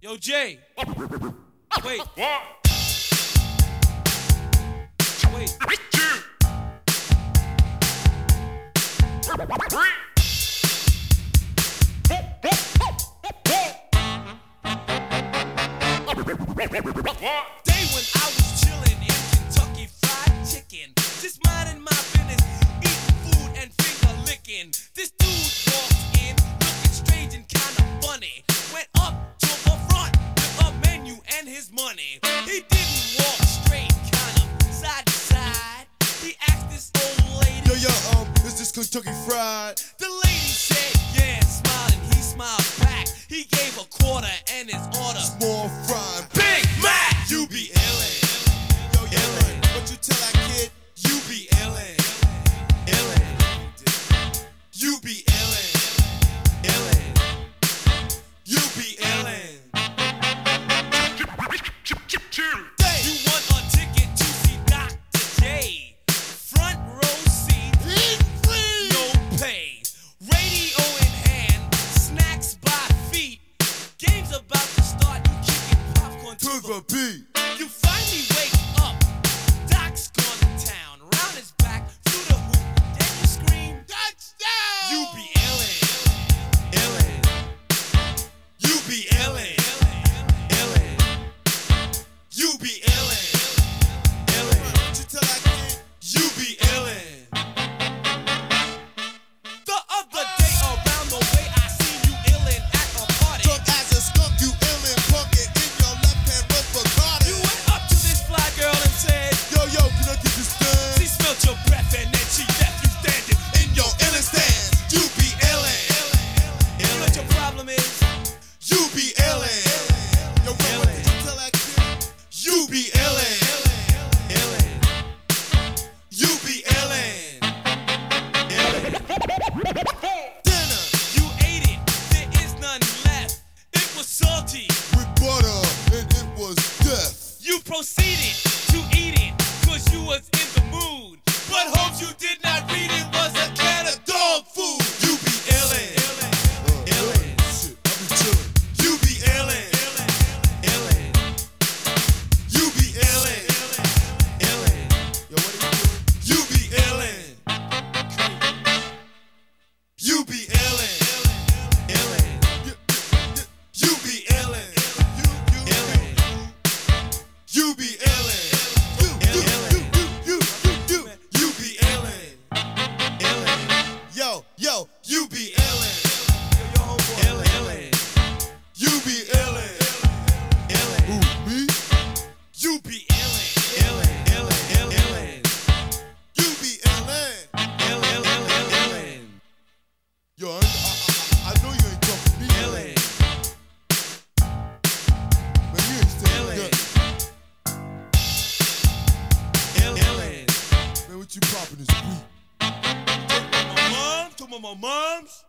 Yo, Jay. Wait. One, Wait. two, three. One, He didn't walk straight, kinda side to side. He asked this old lady. Yo, yo, um, is this Kentucky Fried? The lady said, yeah, smiling. He smiled back. He gave a quarter and his order. More fried. Beat. You finally wake up. Be illin'. Illin'. You be illin'. Illin'. Dinner You ate it. There is none left. It was salty. with butter, and it was death. You proceeded to eat it cause you was in the mood. But hopes you did not read Yo, yo, You be illin'. homeboy. Illin'. You be illin'. Who, Illin'. me? You be illin'. Illin'. Illin'. Illin'. You be LA. Illin'. Illin'. Yo, I, I, I, know you ain't talking to me. Illin'. Man, you ain't staying Illin'. together. Illin'. Man, what you poppin' this week? To my mom's.